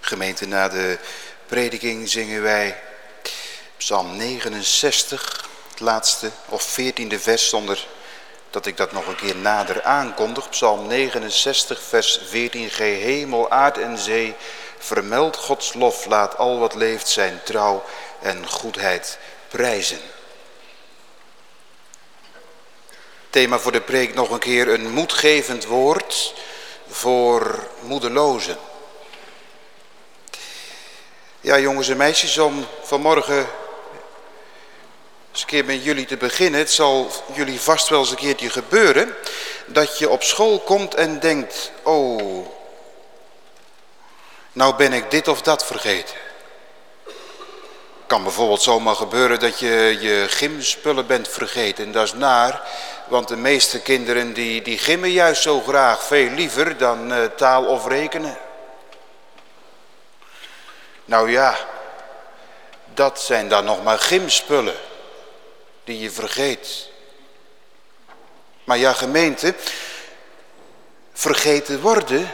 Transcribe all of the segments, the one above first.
Gemeente, na de prediking zingen wij Psalm 69, het laatste of veertiende vers, zonder dat ik dat nog een keer nader aankondig. Psalm 69, vers 14. Ge hemel, aard en zee, vermeld Gods lof, laat al wat leeft zijn trouw en goedheid prijzen. Thema voor de preek nog een keer een moedgevend woord voor moedelozen. Ja, jongens en meisjes, om vanmorgen eens een keer met jullie te beginnen. Het zal jullie vast wel eens een keertje gebeuren dat je op school komt en denkt, oh, nou ben ik dit of dat vergeten. kan bijvoorbeeld zomaar gebeuren dat je je gymspullen bent vergeten. En dat is naar, want de meeste kinderen die, die gimmen juist zo graag veel liever dan uh, taal of rekenen. Nou ja, dat zijn dan nog maar gymspullen die je vergeet. Maar ja gemeente, vergeten worden,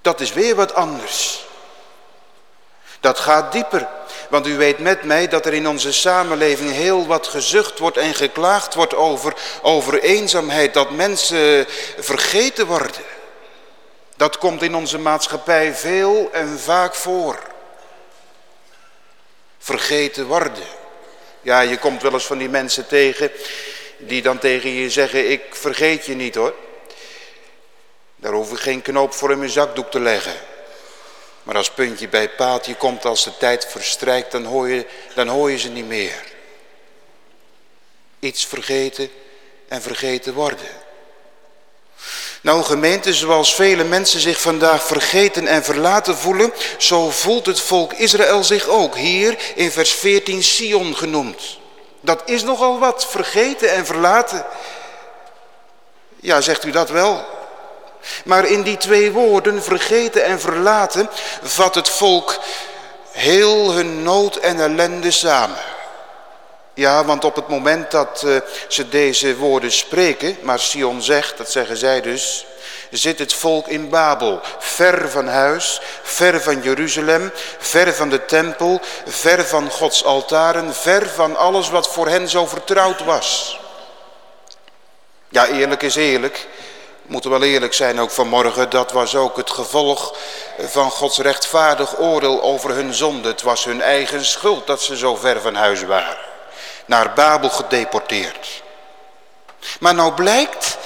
dat is weer wat anders. Dat gaat dieper. Want u weet met mij dat er in onze samenleving heel wat gezucht wordt en geklaagd wordt over, over eenzaamheid. Dat mensen vergeten worden. Dat komt in onze maatschappij veel en vaak voor. Vergeten worden. Ja, je komt wel eens van die mensen tegen die dan tegen je zeggen, ik vergeet je niet hoor. Daar hoef ik geen knoop voor in mijn zakdoek te leggen. Maar als puntje bij paaltje komt, als de tijd verstrijkt, dan hoor je, dan hoor je ze niet meer. Iets vergeten en vergeten worden. Nou gemeente, zoals vele mensen zich vandaag vergeten en verlaten voelen, zo voelt het volk Israël zich ook. Hier in vers 14 Sion genoemd. Dat is nogal wat, vergeten en verlaten. Ja, zegt u dat wel? Maar in die twee woorden, vergeten en verlaten, vat het volk heel hun nood en ellende samen. Ja, want op het moment dat uh, ze deze woorden spreken, maar Sion zegt, dat zeggen zij dus, zit het volk in Babel, ver van huis, ver van Jeruzalem, ver van de tempel, ver van Gods altaren, ver van alles wat voor hen zo vertrouwd was. Ja, eerlijk is eerlijk, moeten wel eerlijk zijn ook vanmorgen, dat was ook het gevolg van Gods rechtvaardig oordeel over hun zonde. Het was hun eigen schuld dat ze zo ver van huis waren naar Babel gedeporteerd. Maar nou blijkt,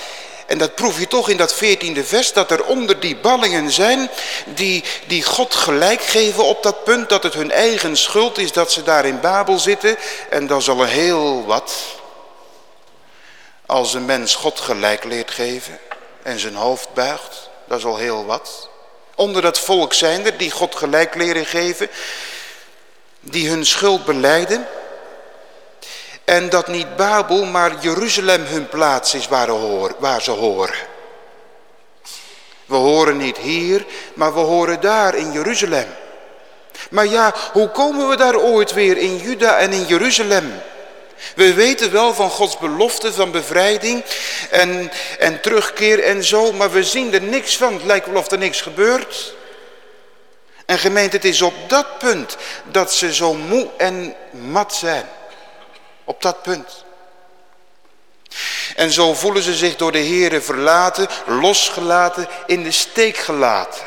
en dat proef je toch in dat veertiende vers, dat er onder die ballingen zijn die, die God gelijk geven op dat punt dat het hun eigen schuld is dat ze daar in Babel zitten. En dat is al heel wat. Als een mens God gelijk leert geven en zijn hoofd buigt, dat is al heel wat. Onder dat volk zijn er die God gelijk leren geven, die hun schuld beleiden en dat niet Babel, maar Jeruzalem hun plaats is waar, waar ze horen. We horen niet hier, maar we horen daar in Jeruzalem. Maar ja, hoe komen we daar ooit weer in Juda en in Jeruzalem? We weten wel van Gods belofte van bevrijding en, en terugkeer en zo, maar we zien er niks van. Het lijkt wel of er niks gebeurt. En gemeente, het is op dat punt dat ze zo moe en mat zijn. Op dat punt. En zo voelen ze zich door de Heere verlaten, losgelaten, in de steek gelaten.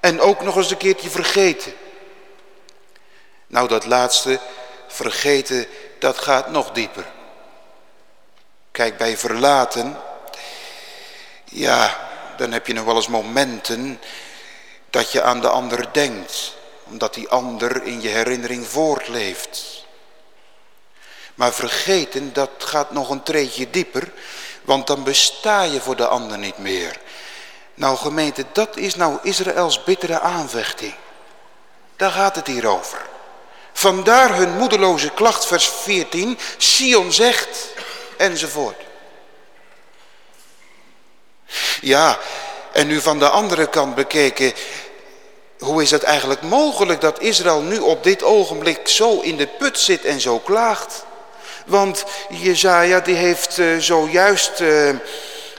En ook nog eens een keertje vergeten. Nou dat laatste, vergeten, dat gaat nog dieper. Kijk, bij verlaten, ja, dan heb je nog wel eens momenten dat je aan de ander denkt. Omdat die ander in je herinnering voortleeft. Maar vergeten, dat gaat nog een treetje dieper. Want dan besta je voor de ander niet meer. Nou gemeente, dat is nou Israëls bittere aanvechting. Daar gaat het hier over. Vandaar hun moedeloze klacht, vers 14. Sion zegt, enzovoort. Ja, en nu van de andere kant bekeken... Hoe is het eigenlijk mogelijk dat Israël nu op dit ogenblik zo in de put zit en zo klaagt? Want Jezaja die heeft uh, zojuist uh,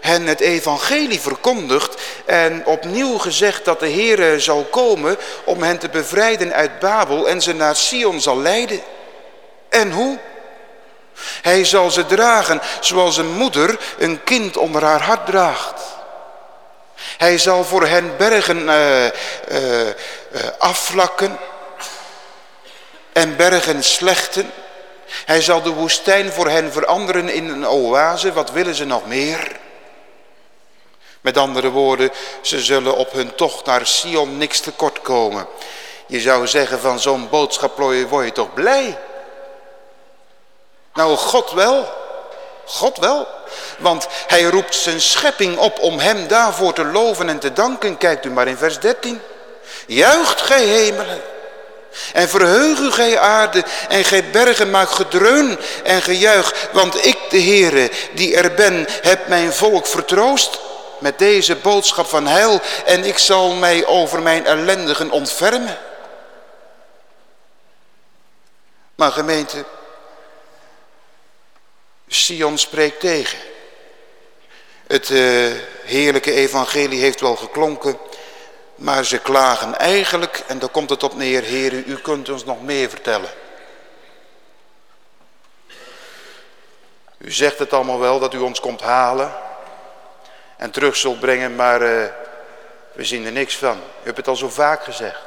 hen het evangelie verkondigd. En opnieuw gezegd dat de Heere zal komen om hen te bevrijden uit Babel en ze naar Sion zal leiden. En hoe? Hij zal ze dragen zoals een moeder een kind onder haar hart draagt. Hij zal voor hen bergen uh, uh, afvlakken en bergen slechten. Hij zal de woestijn voor hen veranderen in een oase. Wat willen ze nog meer? Met andere woorden, ze zullen op hun tocht naar Sion niks tekort komen. Je zou zeggen van zo'n boodschap word je toch blij? Nou, God wel. God wel. Want hij roept zijn schepping op om hem daarvoor te loven en te danken. Kijkt u maar in vers 13. Juicht gij hemelen. En verheug u gij aarde en gij bergen maak gedreun en gejuich. Want ik de Heere die er ben heb mijn volk vertroost met deze boodschap van heil. En ik zal mij over mijn ellendigen ontfermen. Maar gemeente, Sion spreekt tegen. Het uh, heerlijke evangelie heeft wel geklonken, maar ze klagen eigenlijk, en daar komt het op neer, heren, u kunt ons nog meer vertellen. U zegt het allemaal wel dat u ons komt halen en terug zult brengen, maar uh, we zien er niks van. U hebt het al zo vaak gezegd.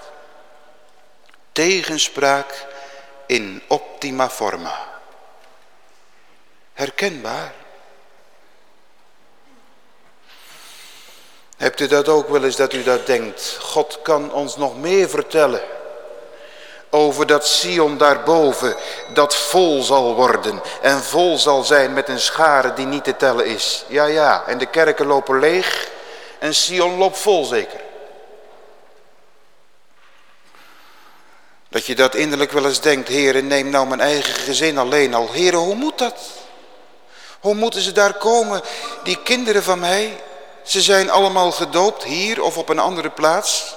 Tegenspraak in optima forma. Herkenbaar. Hebt u dat ook wel eens dat u dat denkt? God kan ons nog meer vertellen. Over dat Sion daarboven dat vol zal worden. En vol zal zijn met een schare die niet te tellen is. Ja, ja. En de kerken lopen leeg. En Sion loopt vol zeker. Dat je dat innerlijk wel eens denkt. Heren, neem nou mijn eigen gezin alleen al. Heren, hoe moet dat? Hoe moeten ze daar komen? Die kinderen van mij, ze zijn allemaal gedoopt hier of op een andere plaats.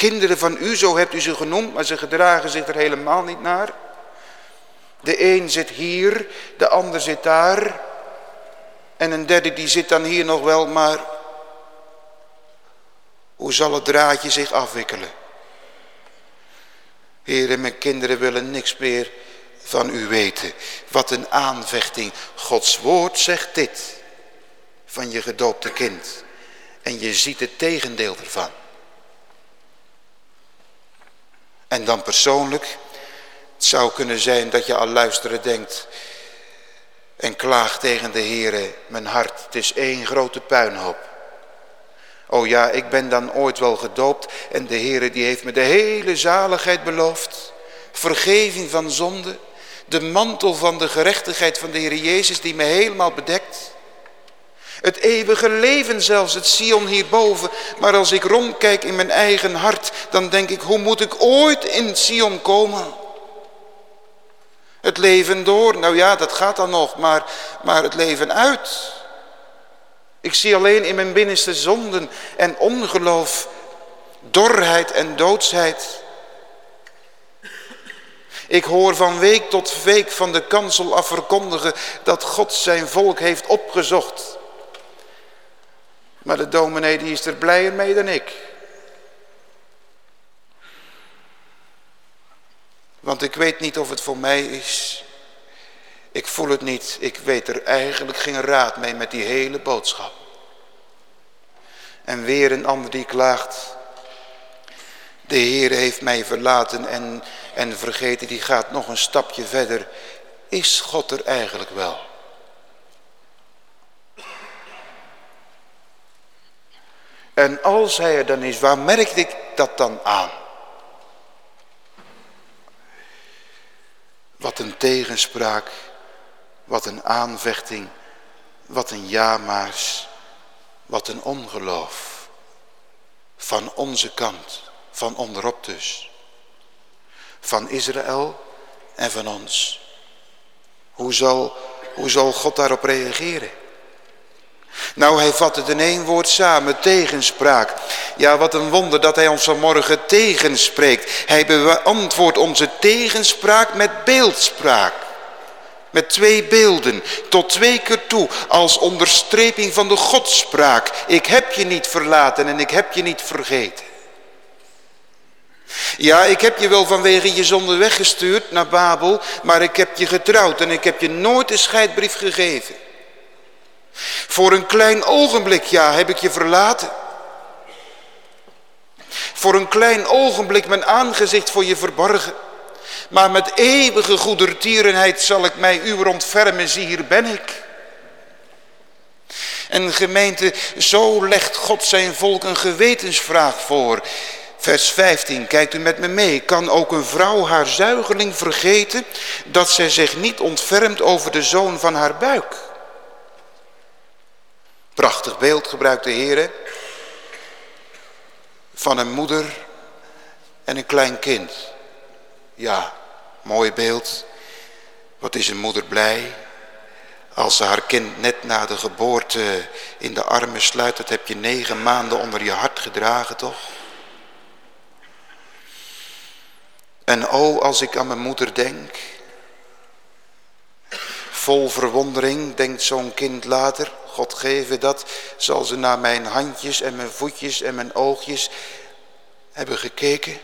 Kinderen van u, zo hebt u ze genoemd, maar ze gedragen zich er helemaal niet naar. De een zit hier, de ander zit daar. En een derde die zit dan hier nog wel, maar hoe zal het draadje zich afwikkelen? Heren, mijn kinderen willen niks meer van u weten. Wat een aanvechting. Gods woord zegt dit van je gedoopte kind. En je ziet het tegendeel ervan. En dan persoonlijk, het zou kunnen zijn dat je al luisteren denkt en klaagt tegen de Heere, mijn hart, het is één grote puinhoop. Oh ja, ik ben dan ooit wel gedoopt en de Heere die heeft me de hele zaligheid beloofd. Vergeving van zonde, de mantel van de gerechtigheid van de Heer Jezus die me helemaal bedekt. Het eeuwige leven zelfs, het Sion hierboven. Maar als ik rondkijk in mijn eigen hart, dan denk ik, hoe moet ik ooit in Sion komen? Het leven door, nou ja, dat gaat dan nog, maar, maar het leven uit. Ik zie alleen in mijn binnenste zonden en ongeloof, dorheid en doodsheid. Ik hoor van week tot week van de kansel af verkondigen dat God zijn volk heeft opgezocht. Maar de dominee die is er blijer mee dan ik. Want ik weet niet of het voor mij is. Ik voel het niet. Ik weet er eigenlijk geen raad mee met die hele boodschap. En weer een ander die klaagt. De Heer heeft mij verlaten en, en vergeten, die gaat nog een stapje verder. Is God er eigenlijk wel? En als hij er dan is, waar merk ik dat dan aan? Wat een tegenspraak, wat een aanvechting, wat een jamaars, wat een ongeloof. Van onze kant van onderop dus. Van Israël en van ons. Hoe zal, hoe zal God daarop reageren? Nou, hij vat het in één woord samen, tegenspraak. Ja, wat een wonder dat hij ons vanmorgen tegenspreekt. Hij beantwoordt onze tegenspraak met beeldspraak. Met twee beelden, tot twee keer toe, als onderstreping van de godspraak. Ik heb je niet verlaten en ik heb je niet vergeten. Ja, ik heb je wel vanwege je zonde weggestuurd naar Babel, maar ik heb je getrouwd en ik heb je nooit een scheidbrief gegeven. Voor een klein ogenblik, ja, heb ik je verlaten. Voor een klein ogenblik mijn aangezicht voor je verborgen. Maar met eeuwige goedertierenheid zal ik mij u ontfermen, zie hier ben ik. En gemeente, zo legt God zijn volk een gewetensvraag voor. Vers 15, kijkt u met me mee. Kan ook een vrouw haar zuigeling vergeten dat zij zich niet ontfermt over de zoon van haar buik? Prachtig beeld gebruikt de Heer van een moeder en een klein kind. Ja, mooi beeld. Wat is een moeder blij als ze haar kind net na de geboorte in de armen sluit. Dat heb je negen maanden onder je hart gedragen toch? En o, als ik aan mijn moeder denk, vol verwondering denkt zo'n kind later, God geven dat, zal ze naar mijn handjes en mijn voetjes en mijn oogjes hebben gekeken.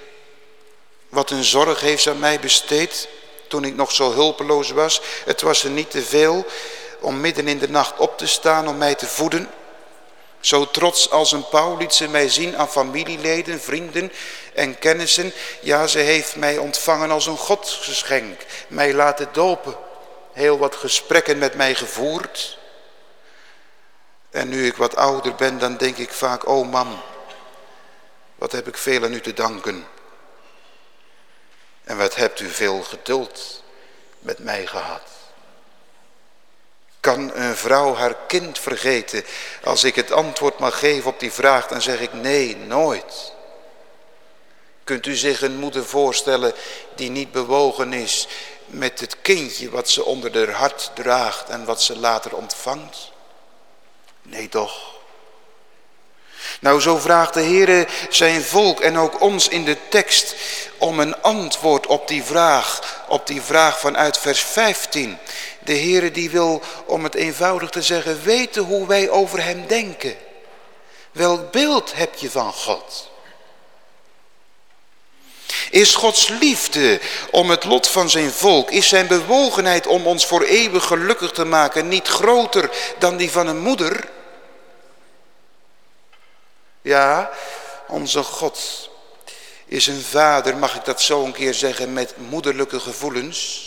Wat een zorg heeft ze aan mij besteed toen ik nog zo hulpeloos was. Het was er niet te veel om midden in de nacht op te staan om mij te voeden. Zo trots als een pauw liet ze mij zien aan familieleden, vrienden en kennissen. Ja, ze heeft mij ontvangen als een godsgeschenk, mij laten dopen. Heel wat gesprekken met mij gevoerd. En nu ik wat ouder ben, dan denk ik vaak, oh mam, wat heb ik veel aan u te danken. En wat hebt u veel geduld met mij gehad. Kan een vrouw haar kind vergeten? Als ik het antwoord mag geven op die vraag, dan zeg ik nee, nooit. Kunt u zich een moeder voorstellen die niet bewogen is met het kindje wat ze onder haar hart draagt en wat ze later ontvangt? Nee toch. Nou, zo vraagt de Heer zijn volk en ook ons in de tekst om een antwoord op die vraag, op die vraag vanuit vers 15. De Heer die wil, om het eenvoudig te zeggen, weten hoe wij over hem denken. Welk beeld heb je van God? Is Gods liefde om het lot van zijn volk, is zijn bewogenheid om ons voor eeuwig gelukkig te maken niet groter dan die van een moeder? Ja, onze God is een vader, mag ik dat zo een keer zeggen, met moederlijke gevoelens.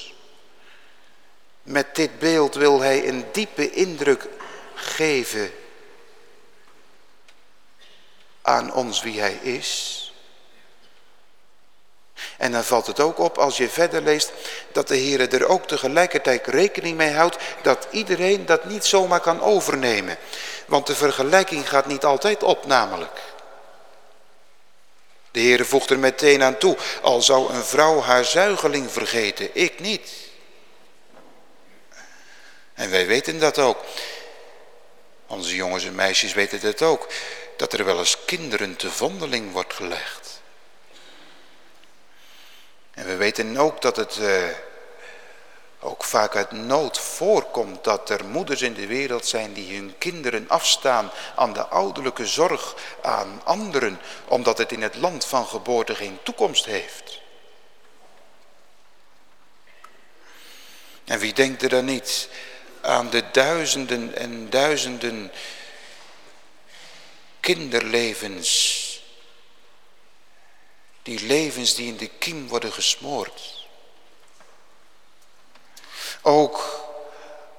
Met dit beeld wil hij een diepe indruk geven aan ons wie hij is. En dan valt het ook op als je verder leest dat de Heer er ook tegelijkertijd rekening mee houdt dat iedereen dat niet zomaar kan overnemen. Want de vergelijking gaat niet altijd op namelijk. De Heer voegt er meteen aan toe, al zou een vrouw haar zuigeling vergeten, ik niet. En wij weten dat ook. Onze jongens en meisjes weten dat ook. Dat er wel eens kinderen te vondeling wordt gelegd. En we weten ook dat het uh, ook vaak uit nood voorkomt dat er moeders in de wereld zijn die hun kinderen afstaan aan de ouderlijke zorg aan anderen, omdat het in het land van geboorte geen toekomst heeft. En wie denkt er dan niet aan de duizenden en duizenden kinderlevens, die levens die in de kiem worden gesmoord. Ook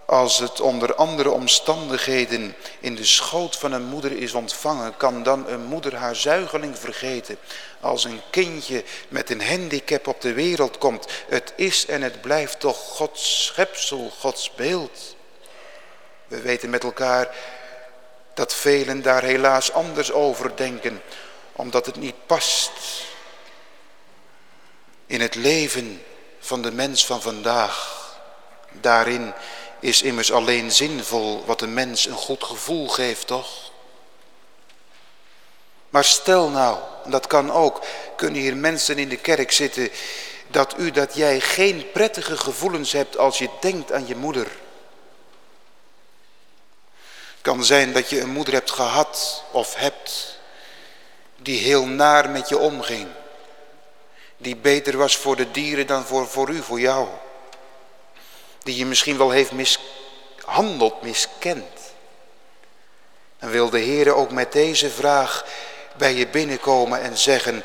als het onder andere omstandigheden in de schoot van een moeder is ontvangen, kan dan een moeder haar zuigeling vergeten. Als een kindje met een handicap op de wereld komt, het is en het blijft toch Gods schepsel, Gods beeld. We weten met elkaar dat velen daar helaas anders over denken, omdat het niet past in het leven van de mens van vandaag. Daarin is immers alleen zinvol wat een mens een goed gevoel geeft, toch? Maar stel nou, dat kan ook, kunnen hier mensen in de kerk zitten dat u, dat jij geen prettige gevoelens hebt als je denkt aan je moeder. Het kan zijn dat je een moeder hebt gehad of hebt die heel naar met je omging. Die beter was voor de dieren dan voor, voor u, voor jou. Die je misschien wel heeft mishandeld, miskend. Dan wil de Heer ook met deze vraag bij je binnenkomen en zeggen...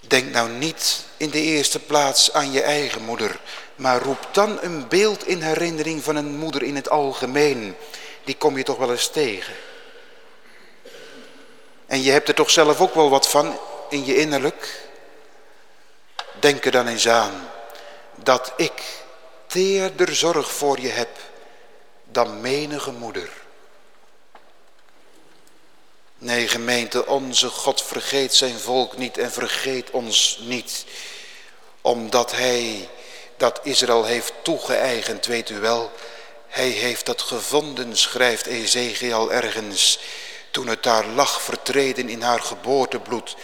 Denk nou niet in de eerste plaats aan je eigen moeder... maar roep dan een beeld in herinnering van een moeder in het algemeen. Die kom je toch wel eens tegen. En je hebt er toch zelf ook wel wat van in je innerlijk. Denk er dan eens aan dat ik teerder zorg voor je heb dan menige moeder. Nee gemeente, onze God vergeet zijn volk niet en vergeet ons niet. Omdat hij dat Israël heeft toegeëigend, weet u wel. Hij heeft dat gevonden, schrijft Ezekiel ergens. Toen het daar lag vertreden in haar geboortebloed.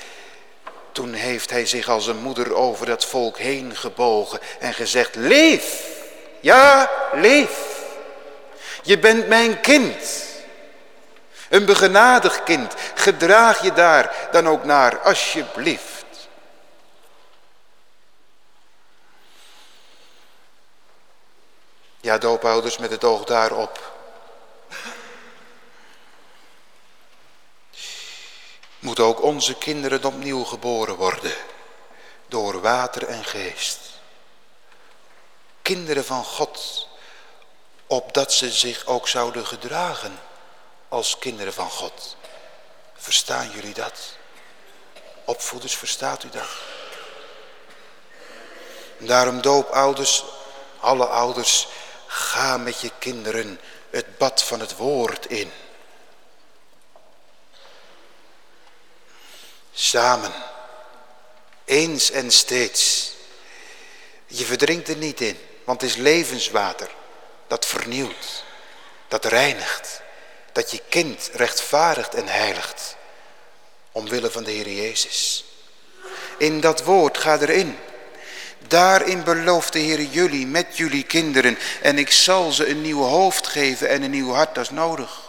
Toen heeft hij zich als een moeder over dat volk heen gebogen en gezegd, leef, ja, leef. Je bent mijn kind. Een begenadigd kind, gedraag je daar dan ook naar, alsjeblieft. Ja, doopouders met het oog daarop. Moeten ook onze kinderen opnieuw geboren worden. Door water en geest. Kinderen van God. Opdat ze zich ook zouden gedragen als kinderen van God. Verstaan jullie dat? Opvoeders, verstaat u dat? Daarom doopouders, alle ouders, ga met je kinderen het bad van het woord in. Samen, eens en steeds. Je verdrinkt er niet in, want het is levenswater. Dat vernieuwt, dat reinigt dat je kind rechtvaardigt en heiligt. Omwille van de Heer Jezus. In dat woord, ga erin. Daarin belooft de Heer jullie met jullie kinderen. En ik zal ze een nieuw hoofd geven en een nieuw hart, dat is nodig.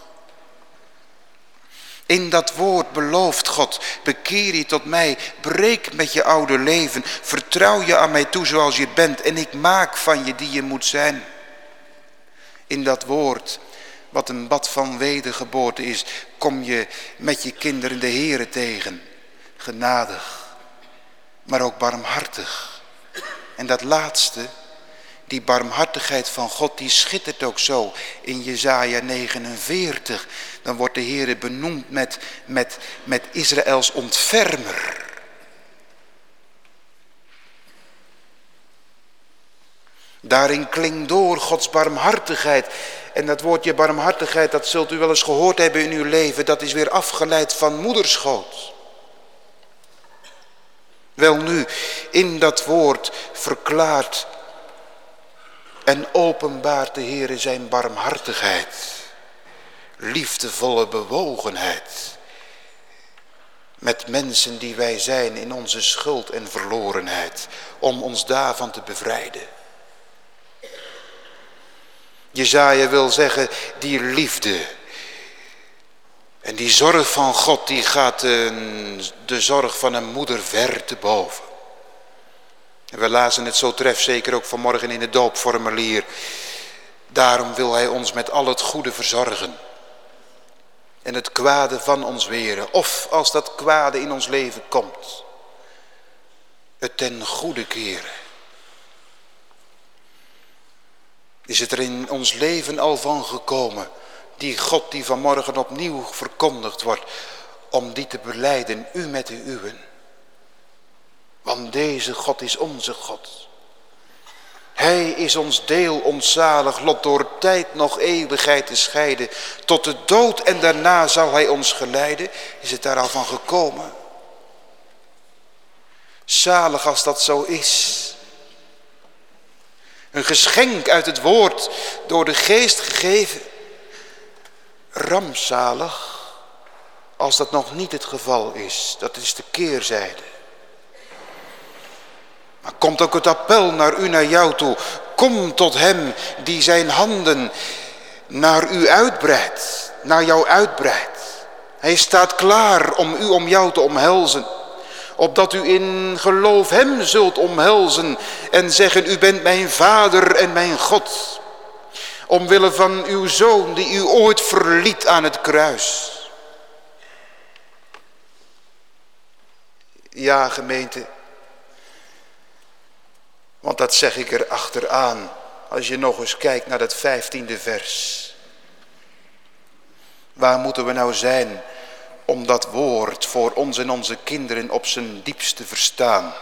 In dat woord belooft God, bekeer je tot mij, breek met je oude leven, vertrouw je aan mij toe zoals je bent en ik maak van je die je moet zijn. In dat woord wat een bad van wedergeboorte is, kom je met je kinderen de Here tegen. Genadig, maar ook barmhartig. En dat laatste, die barmhartigheid van God, die schittert ook zo in Jezaja 49. Dan wordt de Heere benoemd met, met, met Israëls ontfermer. Daarin klinkt door Gods barmhartigheid. En dat woordje barmhartigheid, dat zult u wel eens gehoord hebben in uw leven. Dat is weer afgeleid van moederschoot. Wel nu, in dat woord verklaart en openbaart de Heer zijn barmhartigheid. Liefdevolle bewogenheid. Met mensen die wij zijn in onze schuld en verlorenheid. Om ons daarvan te bevrijden. Jezaja wil zeggen, die liefde en die zorg van God, die gaat de zorg van een moeder ver te boven. En we lazen het zo tref zeker ook vanmorgen in het doopformulier. Daarom wil hij ons met al het goede verzorgen. En het kwade van ons weren. Of als dat kwade in ons leven komt. Het ten goede keren. Is het er in ons leven al van gekomen, die God die vanmorgen opnieuw verkondigd wordt, om die te beleiden, u met de uwen. Want deze God is onze God. Hij is ons deel, ons zalig lot, door tijd nog eeuwigheid te scheiden. Tot de dood en daarna zal hij ons geleiden. Is het daar al van gekomen? Zalig als dat zo is. Een geschenk uit het woord door de geest gegeven. Rampzalig als dat nog niet het geval is. Dat is de keerzijde. Maar komt ook het appel naar u, naar jou toe. Kom tot hem die zijn handen naar u uitbreidt, naar jou uitbreidt. Hij staat klaar om u, om jou te omhelzen. Opdat u in geloof hem zult omhelzen en zeggen, u bent mijn vader en mijn God. Omwille van uw zoon die u ooit verliet aan het kruis. Ja, gemeente. Want dat zeg ik er achteraan. Als je nog eens kijkt naar dat vijftiende vers. Waar moeten we nou zijn om dat woord voor ons en onze kinderen op zijn diepste verstaan?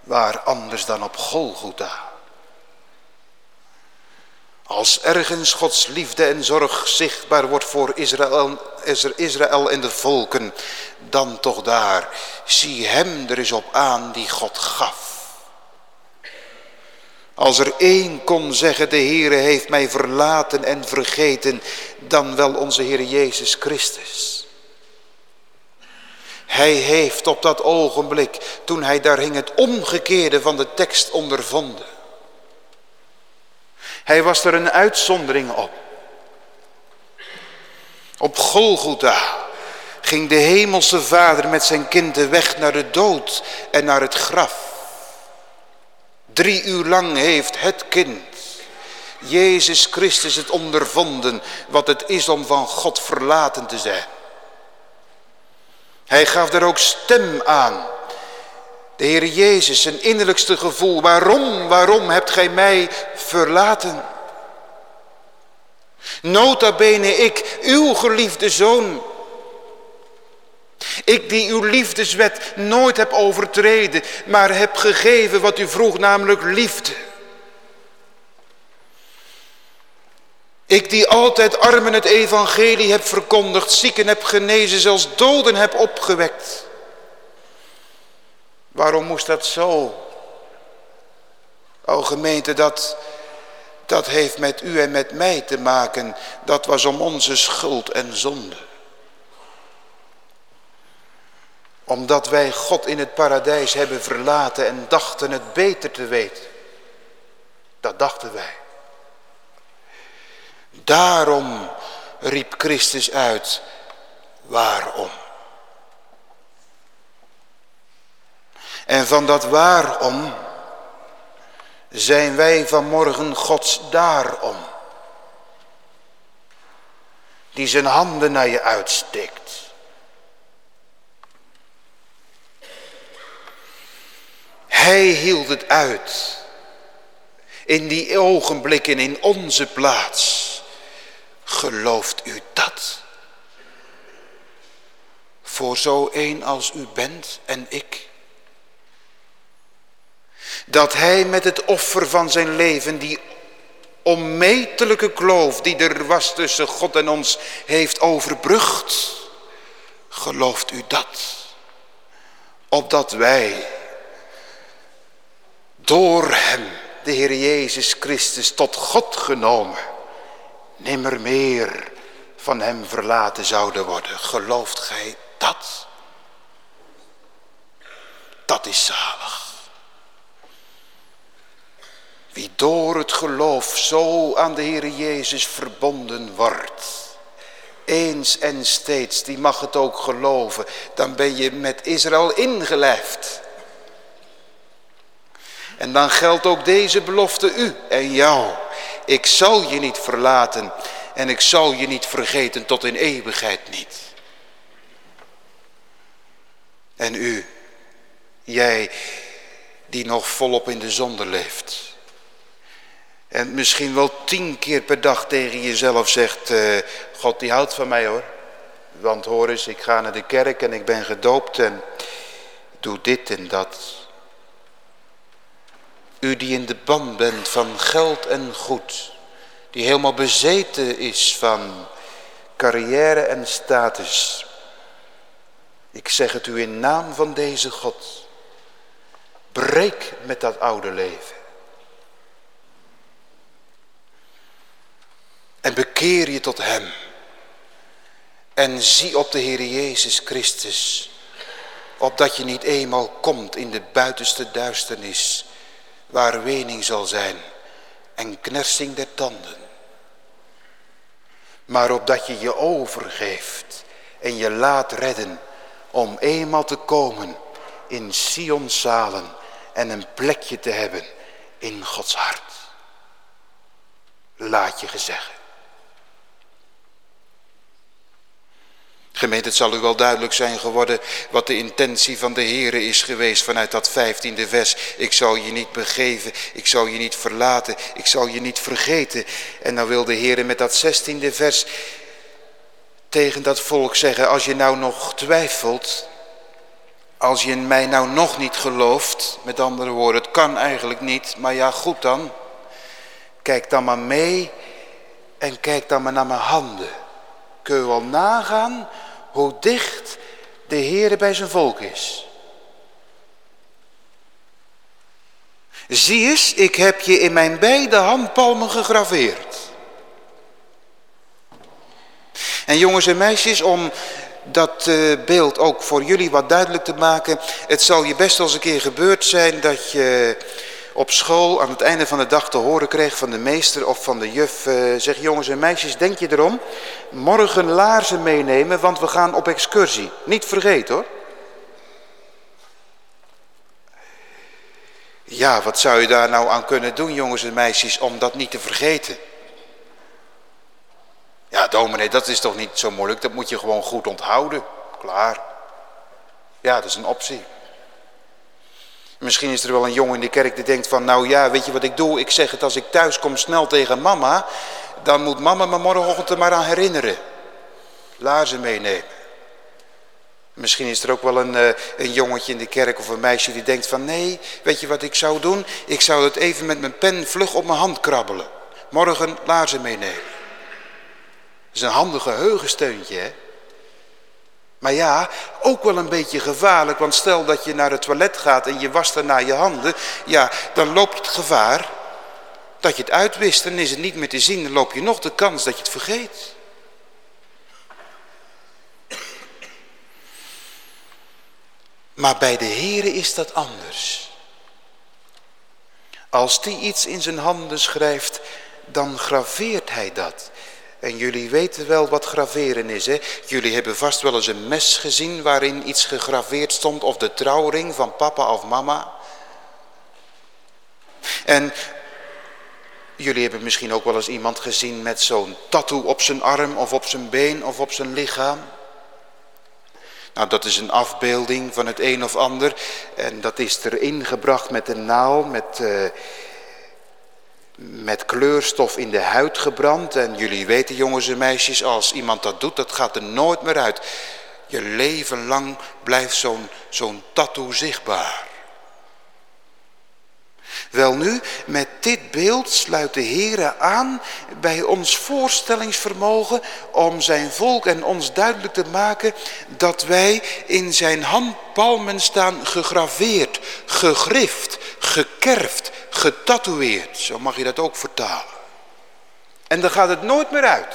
Waar anders dan op Golgotha? Als ergens Gods liefde en zorg zichtbaar wordt voor Israël, Israël en de volken, dan toch daar. Zie hem er eens op aan die God gaf. Als er één kon zeggen, de Heere heeft mij verlaten en vergeten, dan wel onze Heer Jezus Christus. Hij heeft op dat ogenblik, toen hij daar hing, het omgekeerde van de tekst ondervonden. Hij was er een uitzondering op. Op Golgotha ging de hemelse vader met zijn kind de weg naar de dood en naar het graf. Drie uur lang heeft het kind, Jezus Christus, het ondervonden wat het is om van God verlaten te zijn. Hij gaf er ook stem aan. De Heer Jezus, zijn innerlijkste gevoel. Waarom, waarom hebt gij mij verlaten? Nota bene ik, uw geliefde zoon. Ik die uw liefdeswet nooit heb overtreden, maar heb gegeven wat u vroeg, namelijk liefde. Ik die altijd armen het evangelie heb verkondigd, zieken heb genezen, zelfs doden heb opgewekt. Waarom moest dat zo? O gemeente, dat, dat heeft met u en met mij te maken. Dat was om onze schuld en zonde. Omdat wij God in het paradijs hebben verlaten en dachten het beter te weten. Dat dachten wij. Daarom riep Christus uit, waarom? En van dat waarom zijn wij vanmorgen Gods daarom. Die zijn handen naar je uitsteekt. Hij hield het uit. In die ogenblikken in onze plaats. Gelooft u dat? Voor zo een als u bent en ik. Dat hij met het offer van zijn leven die onmetelijke kloof die er was tussen God en ons heeft overbrugd. Gelooft u dat? Opdat wij door hem, de Heer Jezus Christus, tot God genomen, nimmer meer van hem verlaten zouden worden. Gelooft gij dat? Dat is zalig. Wie door het geloof zo aan de Heer Jezus verbonden wordt, eens en steeds, die mag het ook geloven, dan ben je met Israël ingelijfd. En dan geldt ook deze belofte u en jou. Ik zal je niet verlaten en ik zal je niet vergeten tot in eeuwigheid niet. En u, jij die nog volop in de zonde leeft. En misschien wel tien keer per dag tegen jezelf zegt, uh, God die houdt van mij hoor. Want hoor eens, ik ga naar de kerk en ik ben gedoopt en doe dit en dat. U die in de band bent van geld en goed. Die helemaal bezeten is van carrière en status. Ik zeg het u in naam van deze God. Breek met dat oude leven. En bekeer je tot hem. En zie op de Heer Jezus Christus. Opdat je niet eenmaal komt in de buitenste duisternis, waar wening zal zijn en knersing der tanden. Maar opdat je je overgeeft en je laat redden om eenmaal te komen in Sion's zalen en een plekje te hebben in Gods hart. Laat je gezeggen. Gemeente, het zal u wel duidelijk zijn geworden wat de intentie van de Heere is geweest vanuit dat vijftiende vers. Ik zal je niet begeven, ik zal je niet verlaten, ik zal je niet vergeten. En dan wil de Heere met dat zestiende vers tegen dat volk zeggen, als je nou nog twijfelt, als je in mij nou nog niet gelooft, met andere woorden, het kan eigenlijk niet, maar ja goed dan. Kijk dan maar mee en kijk dan maar naar mijn handen. Kun je wel nagaan hoe dicht de Heer bij zijn volk is. Zie eens, ik heb je in mijn beide handpalmen gegraveerd. En jongens en meisjes, om dat uh, beeld ook voor jullie wat duidelijk te maken. Het zal je best eens een keer gebeurd zijn dat je op school aan het einde van de dag te horen kreeg van de meester of van de juf. Uh, zeg jongens en meisjes, denk je erom? Morgen laarzen meenemen, want we gaan op excursie. Niet vergeten hoor. Ja, wat zou je daar nou aan kunnen doen jongens en meisjes om dat niet te vergeten? Ja, dominee, dat is toch niet zo moeilijk. Dat moet je gewoon goed onthouden. Klaar. Ja, dat is een optie. Misschien is er wel een jongen in de kerk die denkt van... nou ja, weet je wat ik doe? Ik zeg het als ik thuis kom snel tegen mama... dan moet mama me morgenochtend er maar aan herinneren. Laarzen meenemen. Misschien is er ook wel een, uh, een jongetje in de kerk of een meisje die denkt van... nee, weet je wat ik zou doen? Ik zou het even met mijn pen vlug op mijn hand krabbelen. Morgen laarzen meenemen. Dat is een handig geheugensteuntje, hè? Maar ja, ook wel een beetje gevaarlijk, want stel dat je naar het toilet gaat en je wast daarna je handen, ja, dan loopt het gevaar dat je het uitwist, dan is het niet meer te zien, dan loop je nog de kans dat je het vergeet. Maar bij de Here is dat anders. Als die iets in zijn handen schrijft, dan graveert hij dat. En jullie weten wel wat graveren is, hè? Jullie hebben vast wel eens een mes gezien waarin iets gegraveerd stond. Of de trouwring van papa of mama. En jullie hebben misschien ook wel eens iemand gezien met zo'n tattoo op zijn arm of op zijn been of op zijn lichaam. Nou, dat is een afbeelding van het een of ander. En dat is erin gebracht met een naal, met... Uh, met kleurstof in de huid gebrand. En jullie weten jongens en meisjes, als iemand dat doet, dat gaat er nooit meer uit. Je leven lang blijft zo'n zo'n tattoo zichtbaar. Wel nu, met dit beeld sluit de Heere aan bij ons voorstellingsvermogen om zijn volk en ons duidelijk te maken dat wij in zijn handpalmen staan gegraveerd, gegrift, gekerfd, getatoeëerd. Zo mag je dat ook vertalen. En dan gaat het nooit meer uit.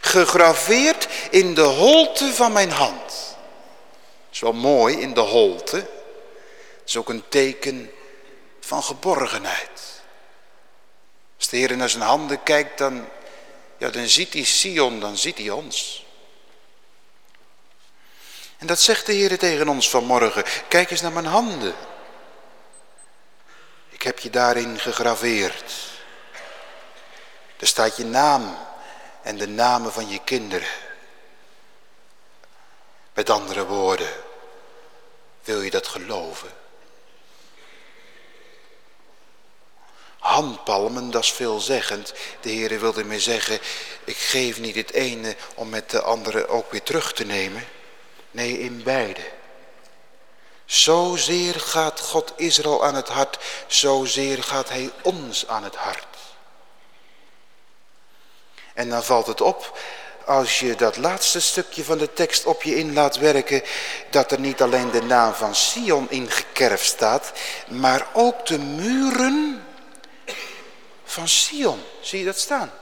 Gegraveerd in de holte van mijn hand. Dat is wel mooi in de holte. Het is ook een teken van geborgenheid. Als de Heer naar zijn handen kijkt, dan, ja, dan ziet hij Sion, dan ziet hij ons. En dat zegt de Heer tegen ons vanmorgen. Kijk eens naar mijn handen. Ik heb je daarin gegraveerd. Er staat je naam en de namen van je kinderen. Met andere woorden, wil je dat geloven? Handpalmen, dat is veelzeggend. De Heer wilde me zeggen, ik geef niet het ene om met de andere ook weer terug te nemen. Nee, in beide. Zozeer gaat God Israël aan het hart, zozeer gaat hij ons aan het hart. En dan valt het op, als je dat laatste stukje van de tekst op je in laat werken, dat er niet alleen de naam van Sion ingekerfd staat, maar ook de muren van Sion. Zie je dat staan?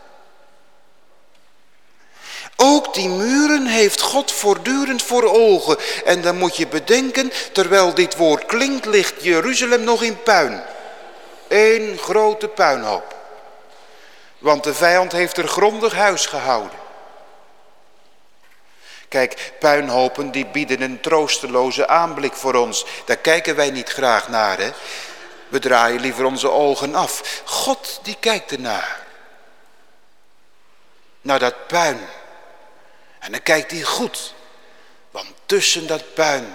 Ook die muren heeft God voortdurend voor ogen. En dan moet je bedenken, terwijl dit woord klinkt, ligt Jeruzalem nog in puin. Eén grote puinhoop. Want de vijand heeft er grondig huis gehouden. Kijk, puinhopen die bieden een troosteloze aanblik voor ons. Daar kijken wij niet graag naar, hè. We draaien liever onze ogen af. God die kijkt ernaar. Naar dat puin. En dan kijkt hij goed. Want tussen dat puin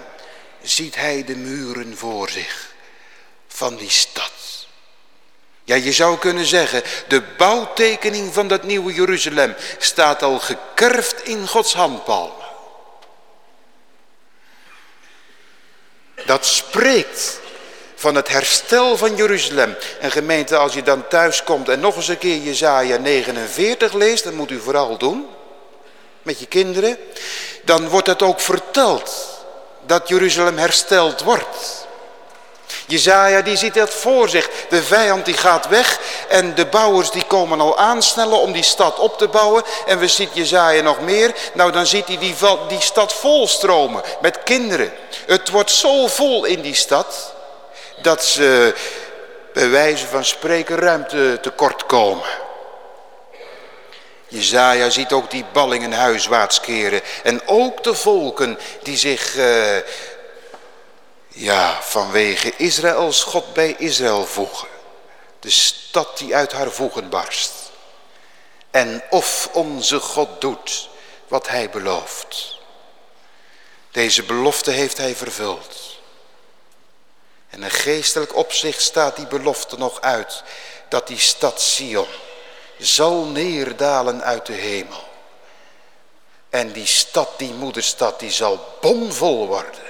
ziet hij de muren voor zich. Van die stad. Ja, je zou kunnen zeggen, de bouwtekening van dat nieuwe Jeruzalem staat al gekerfd in Gods handpalmen. Dat spreekt van het herstel van Jeruzalem. En gemeente, als je dan thuis komt en nog eens een keer Jezaja 49 leest, dat moet u vooral doen, met je kinderen, dan wordt het ook verteld dat Jeruzalem hersteld wordt. Jezaja die ziet dat voor zich. De vijand die gaat weg en de bouwers die komen al aansnellen om die stad op te bouwen. En we zien Jezaja nog meer. Nou dan ziet hij die, die stad volstromen met kinderen. Het wordt zo vol in die stad dat ze bij wijze van spreken ruimte tekort komen. Jezaja ziet ook die ballingen huiswaarts keren. En ook de volken die zich uh, ja, vanwege Israëls God bij Israël voegen. De stad die uit haar voegen barst. En of onze God doet wat hij belooft. Deze belofte heeft hij vervuld. En in geestelijk opzicht staat die belofte nog uit. Dat die stad Sion zal neerdalen uit de hemel. En die stad, die moederstad, die zal bomvol worden.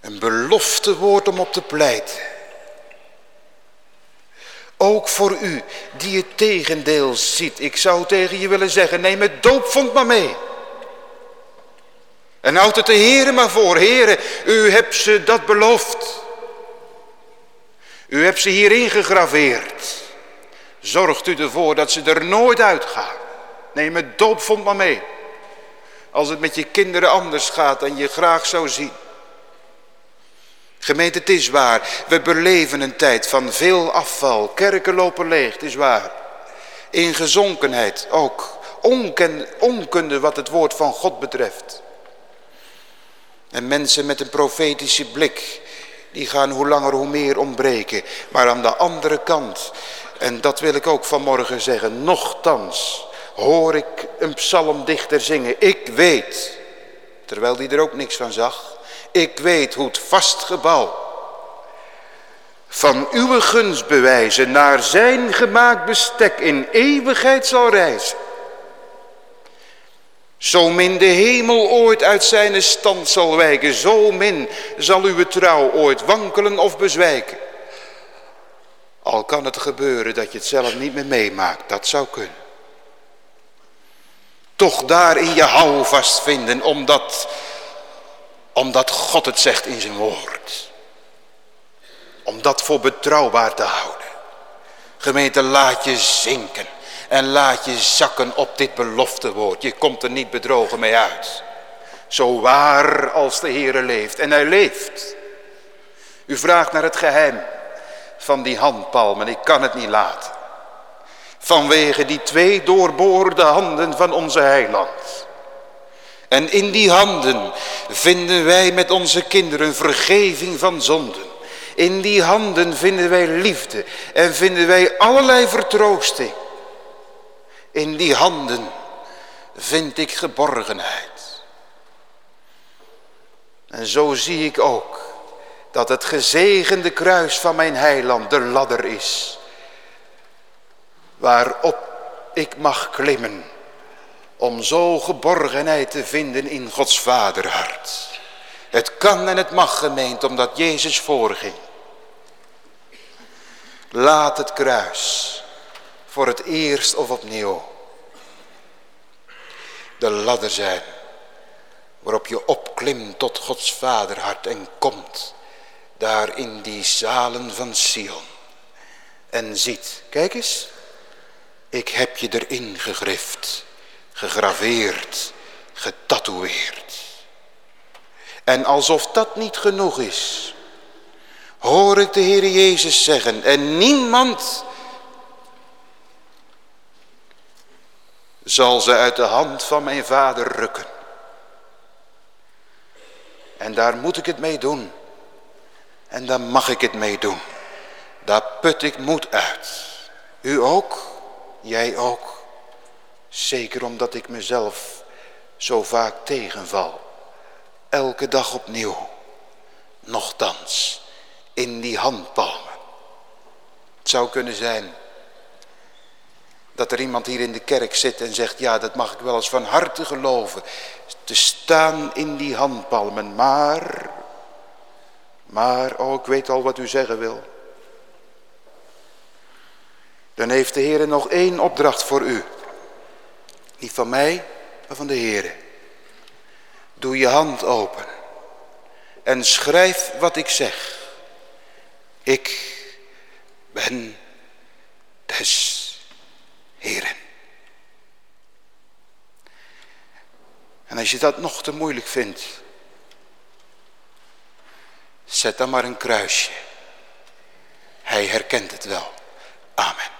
Een belofte woord om op te pleiten. Ook voor u die het tegendeel ziet. Ik zou tegen je willen zeggen, neem het doopvond maar mee. En houd het de Heere maar voor. Heere, u hebt ze dat beloofd. U hebt ze hierin gegraveerd. Zorgt u ervoor dat ze er nooit uitgaan. Neem het doopvond maar mee. Als het met je kinderen anders gaat dan je graag zou zien. Gemeente, het is waar. We beleven een tijd van veel afval. Kerken lopen leeg, het is waar. In gezonkenheid ook. Onken, onkunde wat het woord van God betreft. En mensen met een profetische blik. Die gaan hoe langer hoe meer ontbreken. Maar aan de andere kant. En dat wil ik ook vanmorgen zeggen. Nochtans hoor ik een psalmdichter zingen. Ik weet. Terwijl die er ook niks van zag. Ik weet hoe het vastgebouw van uw gunstbewijzen naar zijn gemaakt bestek in eeuwigheid zal reizen. Zo min de hemel ooit uit zijn stand zal wijken, zo min zal uw trouw ooit wankelen of bezwijken. Al kan het gebeuren dat je het zelf niet meer meemaakt, dat zou kunnen. Toch daar in je houvast vinden, omdat omdat God het zegt in zijn woord. Om dat voor betrouwbaar te houden. Gemeente, laat je zinken. En laat je zakken op dit belofte woord. Je komt er niet bedrogen mee uit. Zo waar als de Heere leeft. En hij leeft. U vraagt naar het geheim van die handpalmen. Ik kan het niet laten. Vanwege die twee doorboorde handen van onze heiland. En in die handen vinden wij met onze kinderen vergeving van zonden. In die handen vinden wij liefde en vinden wij allerlei vertroosting. In die handen vind ik geborgenheid. En zo zie ik ook dat het gezegende kruis van mijn heiland de ladder is. Waarop ik mag klimmen om zo geborgenheid te vinden in Gods vaderhart. Het kan en het mag gemeend omdat Jezus voorging. Laat het kruis voor het eerst of opnieuw de ladder zijn waarop je opklimt tot Gods vaderhart en komt daar in die zalen van Sion en ziet, kijk eens, Ik heb je erin gegrift, gegraveerd, getatoeëerd. En alsof dat niet genoeg is, hoor ik de Heer Jezus zeggen, en niemand zal ze uit de hand van mijn vader rukken. En daar moet ik het mee doen. En daar mag ik het mee doen. Daar put ik moed uit. U ook, jij ook. Zeker omdat ik mezelf zo vaak tegenval. Elke dag opnieuw. Nochtans, in die handpalmen. Het zou kunnen zijn dat er iemand hier in de kerk zit en zegt, ja dat mag ik wel eens van harte geloven. Te staan in die handpalmen, maar, maar, oh ik weet al wat u zeggen wil. Dan heeft de Heer nog één opdracht voor u. Niet van mij, maar van de Heer. Doe je hand open. En schrijf wat ik zeg. Ik ben des Heren. En als je dat nog te moeilijk vindt, zet dan maar een kruisje. Hij herkent het wel. Amen.